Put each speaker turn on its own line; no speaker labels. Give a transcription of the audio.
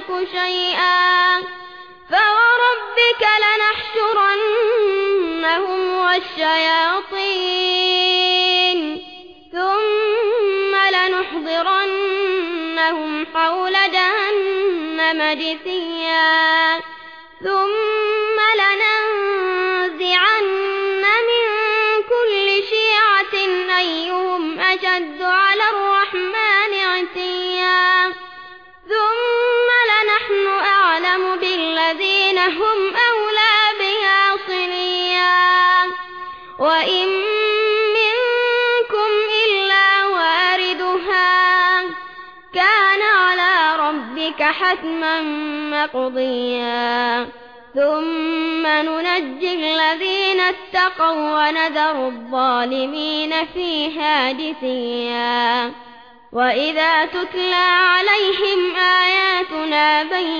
يك شيئا فوربك لنحشرنهم والشياطين ثم لنحضرنهم حول جهنم جثيا ثم لننزعن من كل شيعة أيهم أشد على الرحمن هم أولى بها صليا وإن منكم إلا واردها كان على ربك حتما مقضيا ثم ننجي الذين اتقوا ونذر الظالمين فيها جثيا وإذا تتلى عليهم آياتنا بينات